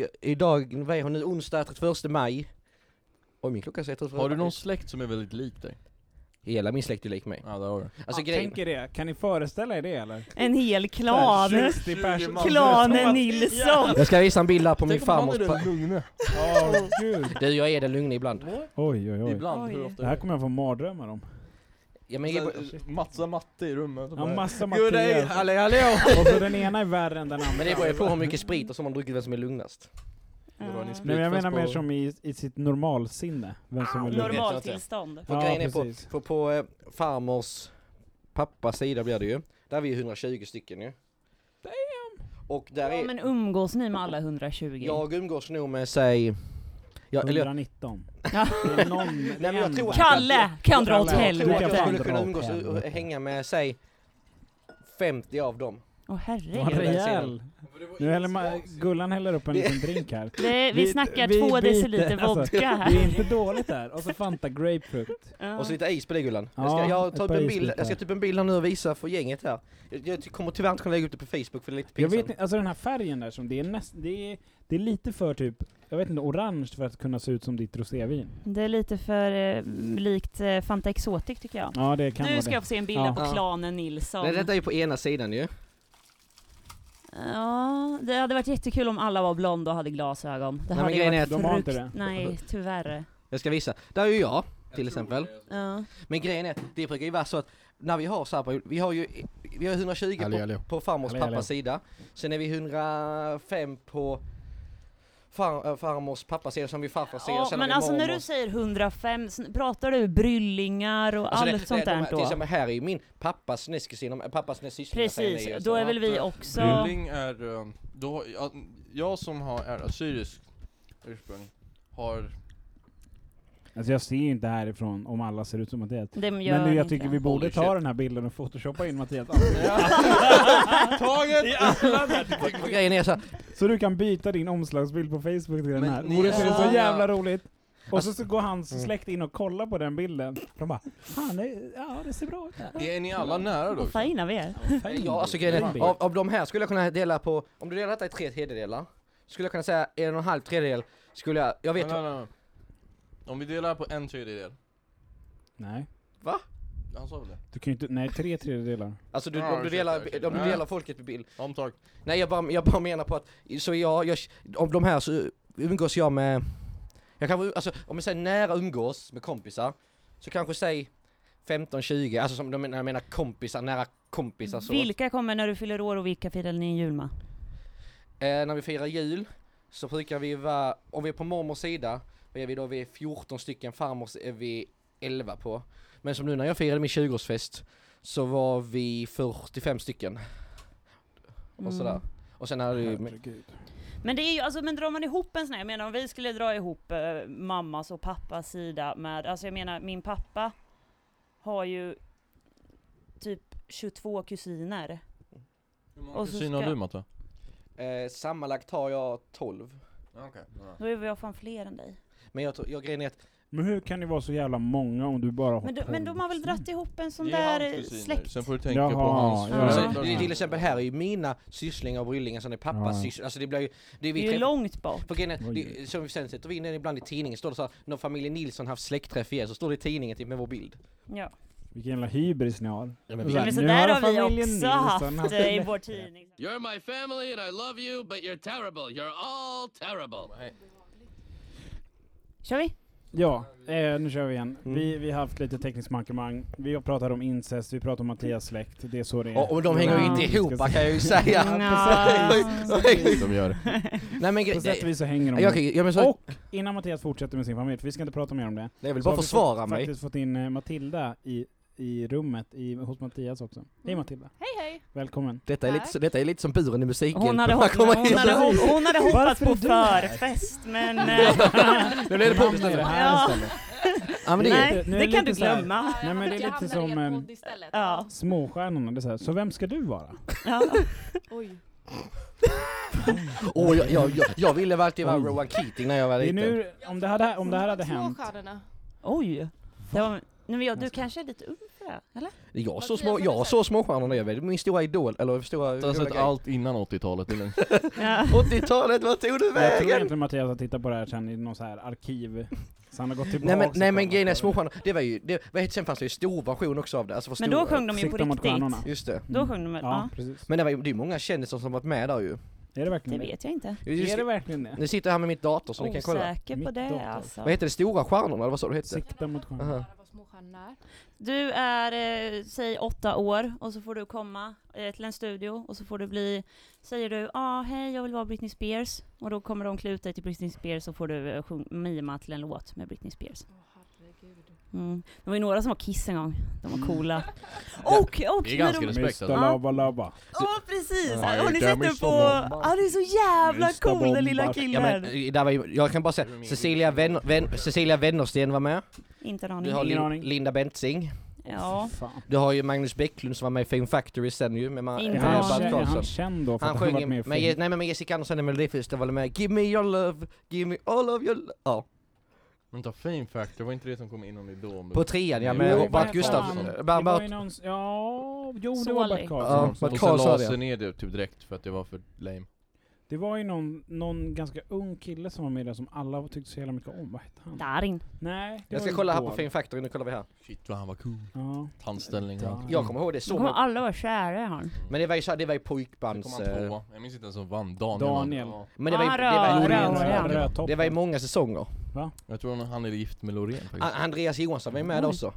att, idag, vad är hon nu, onsdag 31 maj? Oj min klocka säger 31 Har du någon släkt som är väldigt lik dig? Hela min släkt är lik mig. Ja, där har du. Alltså Ja, grejen, Tänk er det, kan ni föreställa er det eller? En hel klan. 60 personer. Klanen Nilsson. jag ska visa en bild här på min Tänk om han farmors... är den lugne. Gud. du, jag är den lugne ibland. Oj oj oj. Ibland, Oj. hur ofta Det här kommer jag få mardrömmar om. Ja, men, Så här, Matsa matte i rummet Ja, massa God day, Mattias. hallå hallå! Och så den ena är värre än den andra. men det beror ju på hur mycket sprit och som man druckit vem som är lugnast. Vadå, ni Ja. sprit- Nej men jag menar Fest mer på- som i, i sitt normalsinne. Vem som lugn. Normaltillstånd. För Ja, grejen är på, för på eh, farmors pappas sida blir det ju. Där är vi 120 stycken ju. Och där Ja, är, men umgås ni med alla 120? jag umgås nog med säg... Jag, 119. Ja. Någon, men jag tror-. Kalle kan dra åt Kalle. jag att jag Helvete. skulle kunna umgås och, och helvete. hänga med säg 50 av dem. Åh Vad herregud. rejäl. Nu häller man, Gullan häller upp en liten drink här. Det, vi Vi- snackar vi två byter, deciliter alltså, vodka Det är här. inte dåligt där. Och så Fanta grapefrukt. Ja. Och så lite is på det Gullan. Jag ska, Ja, jag, tar en bild, jag ska upp en bild här nu och visa för gänget här. Jag, jag kommer tyvärr inte kunna lägga upp det på Facebook för det är lite Jag pinsamt. vet inte, alltså den här färgen där som det är näst, det är, det är lite för typ, jag vet inte, orange för att kunna se ut som ditt rosévin. Det är lite för eh, likt eh, Fanta Exotic tycker jag. Ja det kan Nu vara ska det. jag få se en bild Ja. på klanen Nilsson. Nej, detta är ju på ena sidan ju. Ja, det hade varit jättekul om alla var blonda och hade glasögon. Det men hade ju grejen varit är att de har inte frukt- det. Nej, tyvärr. Jag ska visa. Där är ju jag, till exempel. Ja. Men grejen är, det brukar ju vara så att när vi har så här, på- vi har ju, vi har 120 Hallå, på, hallå. på farmors Hallå, hallå. pappas sida. Sen är vi 105 på far, äh, farmors sida, sen har vi farfars sida, Ja, sen men har vi alltså när mormors- du säger 100 sn- pratar du bryllingar och Alltså, allt det, sånt de, där Till då? exempel här är ju min pappas nästkusin, pappas nästsyster. ni Precis, så. då är väl vi eh, också... Brylling är, um, då, jag, jag som har, är assyrisk ursprung, har Alltså jag ser ju inte härifrån om alla ser ut som Mattias. Det Men nu, jag tycker det. vi borde Holy ta shit. den här bilden och photoshoppa in Mattias Taget! Grejen är så Så du kan byta din omslagsbild på Facebook till den här. ni Vore är inte det så- så jävla roligt? Och så, så går hans Mm. släkt in och kollar på den bilden. De bara, fan det, ja det ser bra ut. här." Är ni alla nära då? Vad fina vi är. ja alltså grejen är, av, av de här skulle jag kunna dela på, om du delar detta i tre tredjedelar, skulle jag kunna säga en och en halv tredjedel, skulle jag, jag vet Nej, nej, nej. Om vi delar på en tredjedel, Nej, han sa väl det? du kan ju inte, nej tre tredjedelar. Alltså du, Ja, om du ursäkta, delar, ursäkta. om du delar folket på bild. Omtag. Nej jag bara, jag bara menar på att, så jag, jag, om de här så umgås jag med, jag kan, alltså om jag säger nära umgås med kompisar, så kanske säg 15-20, alltså som de menar, jag menar kompisar, nära kompisar så. Vilka kommer när du fyller år och vilka firar ni jul med? Eh, när vi firar jul så brukar vi vara, om vi är på mormors sida, vad är vi då? Vi är 14 stycken, farmors är vi 11 på. Men som nu när jag firade min 20-årsfest så var vi 45 stycken. Och Mm. sådär. Och sen hade vi. Men det är ju, alltså men drar man ihop en sån här, jag menar om vi skulle dra ihop eh, mammas och pappas sida med, alltså jag menar min pappa har ju typ 22 kusiner. Hur många Och så kusiner har ska- du Matte? eh, sammanlagt har jag 12. Okej. Då är jag fan fler än dig. Men jag, tror- jag grejen är att, Men hur kan det vara så jävla många om du bara har Men, du, men de har väl dratt ihop en sån Det är där släkt? sen får du tänka Jaha, på hans ja. alltså, Ja. det, till exempel här är ju mina sysslingar och bryllingar som är pappas Ja. sysslingar, alltså det blir ju, det är Det vi är ju träffar- långt bort. För grejen är, det, som sen sätter vi in den ibland i tidningen, står det så här, när familjen Nilsson haft släktträff igen, så står det i tidningen typ med vår bild. Ja. Vilken jävla hybris ni har. Ja, men vi- här, Men så nu där har vi familjen också Nilsson haft eh, i vår tidning. You're my family and I love you, but you're terrible. You're all terrible. Kör vi? Ja, eh, nu kör vi igen. Mm. Vi, vi har haft lite tekniskt mankemang. Vi har pratat om incest, vi pratar om Mattias släkt. Det är så det är. Och, och de hänger ju inte ihop kan jag ju säga. De gör. Nej men På sätt och vis så hänger de jag, ihop. kan- ja, men så, Och innan Mattias fortsätter med sin familj, för vi ska inte prata mer om det. jag vill så bara har vi försvara fått, mig. faktiskt fått in eh, Matilda i, i rummet i, hos Mattias också. Hej Matilda, Hej hej! välkommen. Detta är, lite, detta är lite som buren i musiken. Hon hade, hopp, hon in hade, hopp, hon hade hoppats på förfest, men... eh, Nu blir det podd det istället. här Ja. istället. Ja, men det Nej, är det det kan lite du så här- glömma. Nej men det är lite som eh, istället. Ja. småstjärnorna, det är så, här. så vem ska du vara? ja. Oj. Åh, jag, jag, jag, jag ville alltid vara. Rowan Keating när jag var Det liten. nu, om det här, om det här hade hänt, Småstjärnorna. Oj. Det var, nej, men jag, du kanske är lite ung för det, eller? Jag så små, jag så småstjärnorna jag vet, min stora idol, eller stora... Du har sett allt innan 80-talet, det är lugnt. Ja. 80-talet, vart tog du jag tror vägen? egentligen Mattias har tittat på det här sen i någon så här arkiv Så han har gått tillbaka Nej men, nej men grejen är småstjärnor, det var ju, det, vad heter, sen fanns det ju stor version också av det, alltså för Men då sjöng de ju på riktigt. stjärnorna. Just det. Då sjöng de? Ja, Ja. precis. Men det var ju, det är ju många kändisar som varit med där ju. Är det Det verkligen det? vet jag inte. Är det verkligen det? Nu sitter jag här med mitt dator så ni kan kolla. Osäker på det alltså. Vad heter det, Stora Stjärnorna eller vad sa du hette? Sikta mot stjärnorna. Är. Du är, eh, säg åtta år, och så får du komma eh, till en studio, och så får du bli, säger du ah, hej jag vill vara Britney Spears, och då kommer de klä ut dig till Britney Spears, och får du eh, sjung, mima till en låt med Britney Spears. Herregud. Mm. Det var ju några som var Kiss en gång, de var coola. Och, och! Det är när ganska de- respekt Mr alltså. Lava Lava. Ja precis! Ja, Har ni det är sett den på... Ja det är så jävla Mr. cool den lilla killen! Ja men, där var ju, jag kan bara säga, Cecilia, Wen, Wen, Cecilia Wennersten var med, Inte en du aning. har Ingen Lin. Linda Bengtzing, Ja. Fan. du har ju Magnus Bäcklund som var med i Fame Factory sen ju, med, Inte med han, Karlsson. han känd då för Han att han i- med i med, film? nej men med Jessica Andersson i Melodifestivalen med Give me your love, give me all of your love. Ja, Men ta Fame Factor, var inte det som kom innan Idol? på trean ja med heter Gustafsson. Det var ju någon, ja, jo det var. Bert Karlsson Ja, också. Bert Och sen Karlsson la det. ner det typ direkt för att det var för lame. Det var ju någon, någon ganska ung kille som var med där som alla tyckte så jävla mycket om. Vad hette han? Darin. Nej, det Jag var ska kolla här på Fame Factory, nu kollar vi här. Shit vad han var cool. Ja. Tandställning. Jag kommer ihåg det Så men, alla vara kära i han. men det var ju, så- det var ju pojkbands... eh. Jag minns inte ens som vann. Daniel. Daniel. Men det var, ju- var, var, det var ju många säsonger. Jag tror han är gift med Loreen faktiskt. A- Andreas Johansson var ju med Oj. också.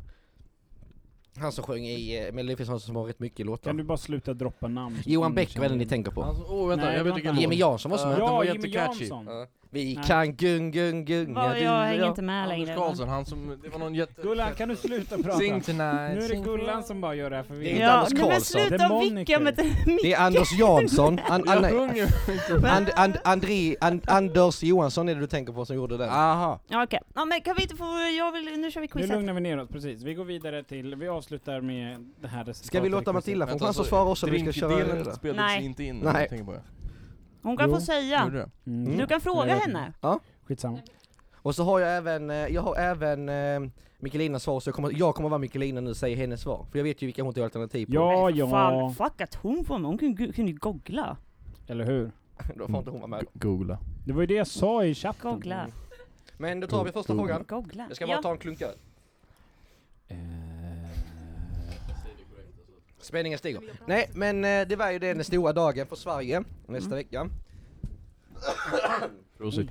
Han som sjöng i eh, Melodifestivalen som har rätt mycket låtar. Kan du bara sluta droppa namn? Johan Beck var den ni tänker på. Alltså, åh vänta, Nej, jag det vet inte Jimmy. Jansson var som Ja. med. Ja, var Jimmy. Jansson. Ja. Vi Nej. kan gung gung gunga Vad, jag hänger inte med Anders längre. Karlsson, han som, det var någon jätte... Gullan, kan du sluta prata? Sing tonight. Nu är det Gullan som bara gör det här för Det är vi. inte Ja, Anders men Karlsson. Det sluta är vicka med Det är Anders Jansson, an, Jag an, sjunger and, and, André, and, Anders Johansson är det du tänker på som gjorde den. Aha. Ja, Okej, ja, men kan vi inte få, jag vill, nu kör vi Nu quizet. lugnar vi ner oss, precis. Vi går vidare till, vi avslutar med det här resultatet. Ska vi låta. Matilda få chans att svara också? Vi ska köra Drinkdelen det. spelades inte in. Nej. jag tänker på det. Hon kan Jo. få säga. Det? Mm. Du kan fråga Jag vet henne. Skitsamma. Och så har jag även, eh, jag har även eh, Mikkelinas svar, så jag kommer, jag kommer vara Mikkelina nu och säga hennes svar. För jag vet ju vilka hon tar alternativ på. Ja, Nej, för Fan, ja. fuck att hon får med, hon kunde, kunde ju googla. Eller hur? Då får inte hon vara med. Googla. Det var ju det jag sa i chatten. Googla. Men då tar vi första frågan. Googla. Jag ska bara ja. ta en klunk öl. Spänningen stiger. Nej, men eh, det var ju den stora dagen för Sverige nästa Mm. vecka. Prosit.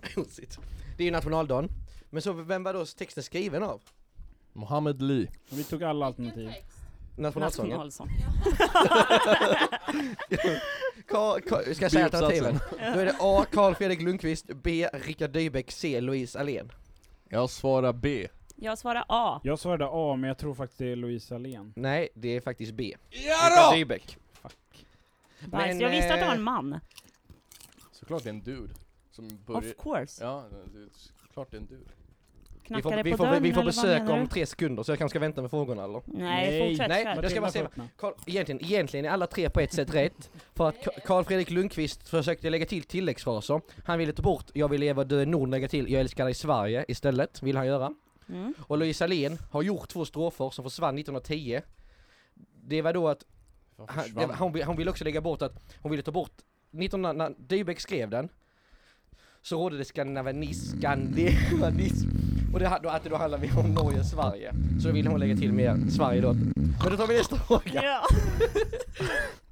Prosit. Det är ju nationaldagen. Men så vem var då texten skriven av? Mohammed Lee. vi tog alla alternativ. Nationalsången? Nationalsång. Ka, ka, ska jag säga alternativen? Då är det A. Carl Fredrik Lundqvist, B. Rickard Dybeck, C. Louise Alén. Jag svarar B. Jag svarar A. Jag svarade A, men jag tror faktiskt det är Louise Alén. Nej, det är faktiskt B. Ja Rickard Dybeck. Nice. Jag visste att det var en eh, man. Såklart det är en dude. Som börjar... Of course. Ja, det är klart det är en dude. Vi får, Knackade vi på får, dörren vi får eller vad besök menar om du? tre sekunder, så jag kanske ska vänta med frågorna eller? Nej, fortsätt nej, själv. jag ska bara se- Matilda egentligen, egentligen är alla tre på ett sätt rätt, för att Ka- Carl Fredrik Lundqvist försökte lägga till tilläggsfraser. Han ville ta bort 'Jag vill leva, dö i Nord' lägga till 'Jag älskar dig Sverige' istället, vill han göra. Mm. Och Louise Alén har gjort två strofer som försvann 1910. Det var då att han, det, hon, vill- hon ville också lägga bort att hon ville ta bort 19, när Dybeck skrev den så rådde det skandinavism, skandinavism och det, då, att det då handlar om Norge och Sverige. Så då ville hon lägga till mer Sverige då. Men då tar vi nästa fråga. Ja.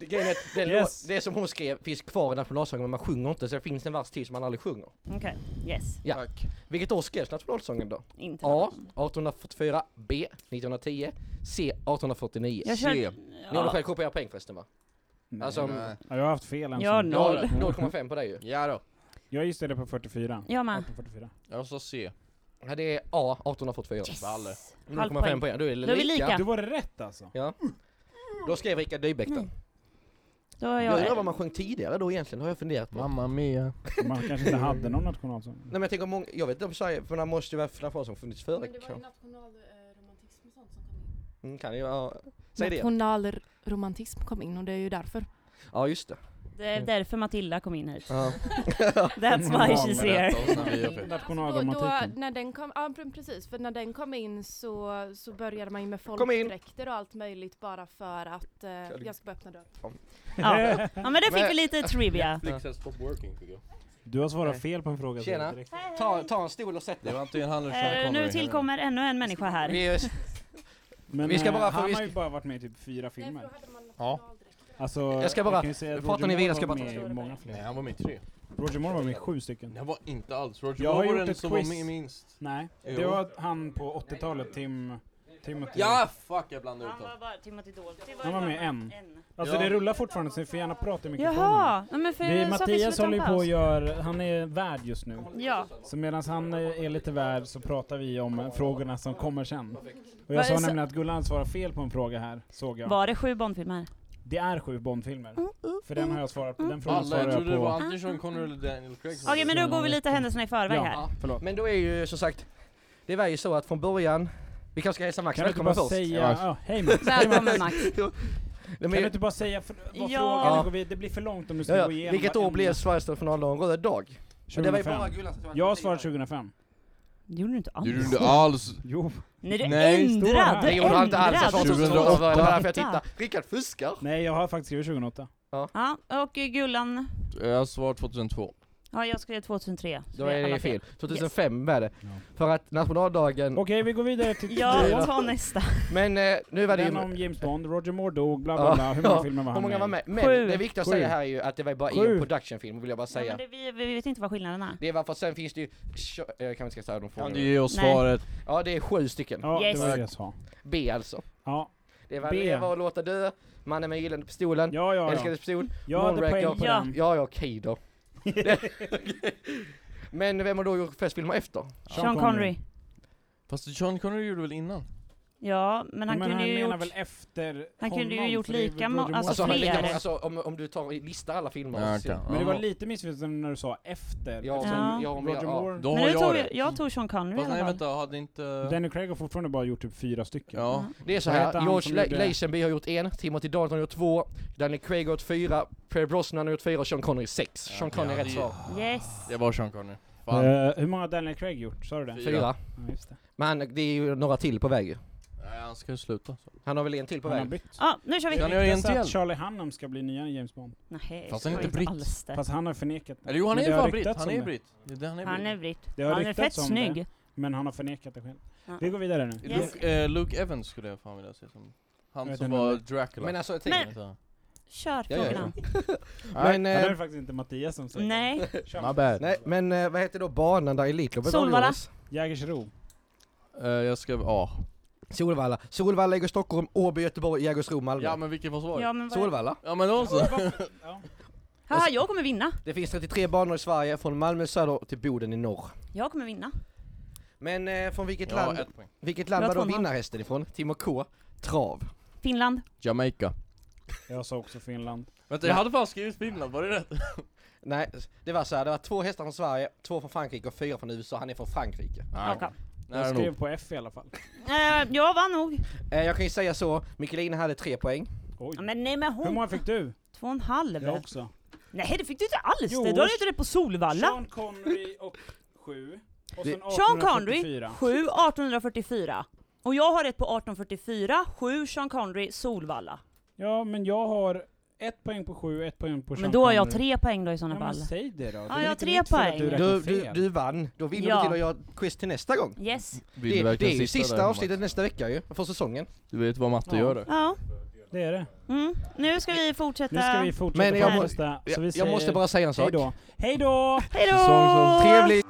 Det, grejen är att den Yes. det som hon skrev finns kvar i nationalsången men man sjunger inte så det finns en vers till som man aldrig sjunger. Okej, yes. Ja. Tack. Vilket år skrevs nationalsången då? Inte A. 1844, B. 1910, C. 1849. Jag kör... C. Ni håller Ja. själv koll på era poäng förresten va? Nej. Alltså, Nej. Ja, jag har haft fel än Ja, så. noll. 0,5 på dig ju. Ja då. Jag gissade på 44. Jag med. 1844. Jag sa C. Ja, det är A. 1844. Balle. 0,5 poäng. Då är det är lika. Du var rätt alltså? Ja. Då skrev Rickard Dybeck den. Då är Jag undrar jag... vad man sjöng tidigare då egentligen, har jag funderat på. Mamma Mia. Man kanske inte hade någon nationalsång. Nej men jag tänker många, jag vet inte om Sverige, för det måste ju vara nationalsång funnits före Men det var ju nationalromantism och sånt som kom in. Mm, kan ju, ja. Säg det. Nationalromantism kom in och det är ju därför. Ja just det. Det är därför Matilda kom in hit. Ja. That's why she's here. Fel. Då, när den kom, ja pre- precis, för när den kom in så, så började man ju med folkdräkter och allt möjligt bara för att, eh, jag ska bara öppna dörren. Ja. ja, men det fick vi lite trivia. Du har svarat fel på en fråga. Tjena. Ta, ta en stol och sätt Det var dig. Connery. nu tillkommer ännu en människa här. Vi, Men Vi ska eh, bara få- han vi har ju bara varit med i typ fyra filmer. Ja. Alltså, Jag ska bara- att pratar ni vidare, ska var jag bara ta- många Nej, fler. han var med i tre. Roger Moore var med i sju stycken. Det var inte alls. Roger Jag har Moore var gjort den som var quiz. med minst. Nej, det var han på 80-talet, Tim... Timothy. Ja, fuck jag blandade ut Han dem. var bara Timothy Dalton. Det var Han var med en. en. Alltså Ja. det rullar fortfarande så ni får gärna prata i mikrofonen. Jaha! Ja, men för Det är Mattias håller ju på och gör, han är värd just nu. Ja. Så medan han är lite värd så pratar vi om frågorna som kommer sen. Och jag sa nämligen att Gullan svarade fel på en fråga här, såg jag. Var det sju Bondfilmer? Det är sju Bondfilmer. För den har jag svarat på, den frågan Alla, svarar jag jag trodde det var på. antingen Sean Connery eller Daniel Craig som Okej, men då går vi lite händelserna i förväg här. Ja, förlåt. men då är ju som sagt, det var ju så att från början, vi kanske ska hälsa Max Kan du inte välkommen bara först. säga... Ja. Ja, hej Max. Välkommen Max. Nej, Kan men, du inte bara säga för, vad Ja. frågan Ja. går vi, Det blir för långt om du ska ja, gå ja, igenom vilket år varenda. blev Sveriges stora finaldag en röd dag? Men det var ju 2005. bara Gullan som svarade Jag har på svarat tiden. 2005. Gjorde du inte alls. Gjorde du inte alls. Jo. Nej, du Nej, ändrad! Du Det gjorde han inte alls, jag ändrad! svarade 2008. 2008. Det var därför jag tittade. Rickard fuskar! Nej, jag har faktiskt skrivit 2008. Ja, och Gullan, Jag har svarat 2002. Ja jag skrev 2003. så Då är det fel. 2005 är det. Ja. För att nationaldagen, Okej, vi går vidare till... Ja, ta nästa. men eh, nu var det ju... Den om James Bond, Roger Moore dog, bla bla Ja, bla. Hur många ja. filmer var Hur han många var med? med? Men Sju. det viktiga att Sju. säga här är ju att det var bara Sju. en productionfilm, vill jag bara Ja, säga. men det, vi, vi vet inte vad skillnaden är. Det var för sen finns det ju, eh, kan vi inte ska säga de Kan frågorna. du ge oss svaret? Ja det är sju stycken. Ja, Yes. det var det jag sa. B alltså. Ja, Det var B. Leva och låta dö, Mannen med gyllene pistolen, ja, ja. ja. Älskades pistol, Jag hade Moonraker. poäng på Ja. den. ja ja okej då. Men vem har då gjort flest filmer efter? Sean Connery. Fast Sean Connery gjorde väl innan? Ja, men han men kunde han ju menar gjort... väl efter Han kunde ju honom, gjort lika Roger må- Moore alltså Alltså, som- han, fler. alltså om, om du tar listar alla filmer Ja, okej. Men det var lite missvisande när du sa efter. Ja, eftersom Ja. ja, men Roger ja, Moore... Då Men jag tog det. jag, tog Sean Connery Fast nej vänta, hade inte... Daniel Craig har fortfarande bara gjort typ fyra stycken. Ja. Det är så här, George som Lazenby har gjort en, Timothy Dalton har gjort två, Daniel Craig har gjort fyra, Pierre Brosnan har gjort fyra och Sean Connery sex. Sean Connery är Ja, rätt det- svar. Yes. Det var Sean Connery. Eh, hur många har Daniel Craig gjort? Sa du det? Fyra. Fyra. Ja, just det. Men det är ju några till på väg ju. Nej, han ska ju sluta. Så. Han har väl en till på Han har väg? bytt. Ja, nu kör vi. Kan Det jag göra en att till? Charlie Hunnam ska bli nya James Bond. Nej, Fast han är inte britt. alls det. Fast han har förnekat det. Eller jo han Men är det ju har fan britt, ryktats han om är det. britt. Det- Han är Han britt. är britt. Det har Han är fett om det. snygg. Men han har förnekat det själv. Ja. Vi går vidare nu. Yes. Luke, eh, Luke Evans skulle jag fan vilja se som... Jag Han vet som inte var om Dracula. Men alltså, jag tänker, Vänta. Kör Ja, ja, ja. frågorna. men, det är eh, faktiskt inte Mattias som säger Nej. Kör. My bad. nej, men eh, vad heter då banan där Elitloppet Solvalla. avgjordes? Jägersro. Eh, jag skrev A. Solvalla. Solvalla ligger i Stockholm, Åby, Göteborg, Jägersro, Malmö. Ja men vilken var svaret? Ja, men vad... Solvalla. Ja men då så. Ja. Haha, jag kommer vinna. Det finns 33 banor i Sverige, från Malmö söder till Boden i norr. Jag kommer vinna. Men eh, från vilket Ja, land, ett poäng. vilket land Jag var då tror man- vinnarhästen ifrån? Timo K. Trav. Finland. Jamaica. Jag sa också Finland. Vänta jag hade fan skrivit Finland, var det rätt? Nej, det var så här, det var två hästar från Sverige, två från Frankrike och fyra från USA. Han är från Frankrike. Okej. Jag skrev nog. på F i alla fall. Eh, jag vann nog. Eh, jag kan ju säga så, Mikkelina hade tre poäng. Oj. Ja, Men nej men Hur hon... många fick du? Två och en halv. Jag också. Nej det fick du inte alls Jo. det. Du hade inte det på Solvalla. Sean Connery och sju. Och sen Sean Connery, 1844. 7 1844. Och jag har ett på 1844, 7 Sean Connery, Solvalla. Ja, men jag har ett poäng på sju och ett poäng på Men då har jag tre poäng då i Ja, sådana men fall. säg det då. Det är jag har tre poäng. Du, Du, du, du vann, då vinner Ja. du till att göra quiz till nästa gång. Yes. Vill Det, du det verkligen är ju sista avsnittet nästa vecka ju, för säsongen. Du vet vad matte Ja. gör det. Ja. Det är det. Mm. Nu ska vi fortsätta. Nu ska vi fortsätta Men jag må- nästa. Så vi Jag, jag måste bara säga en sak. hej då. Hej då! Hejdå! Säsong som- Trevligt!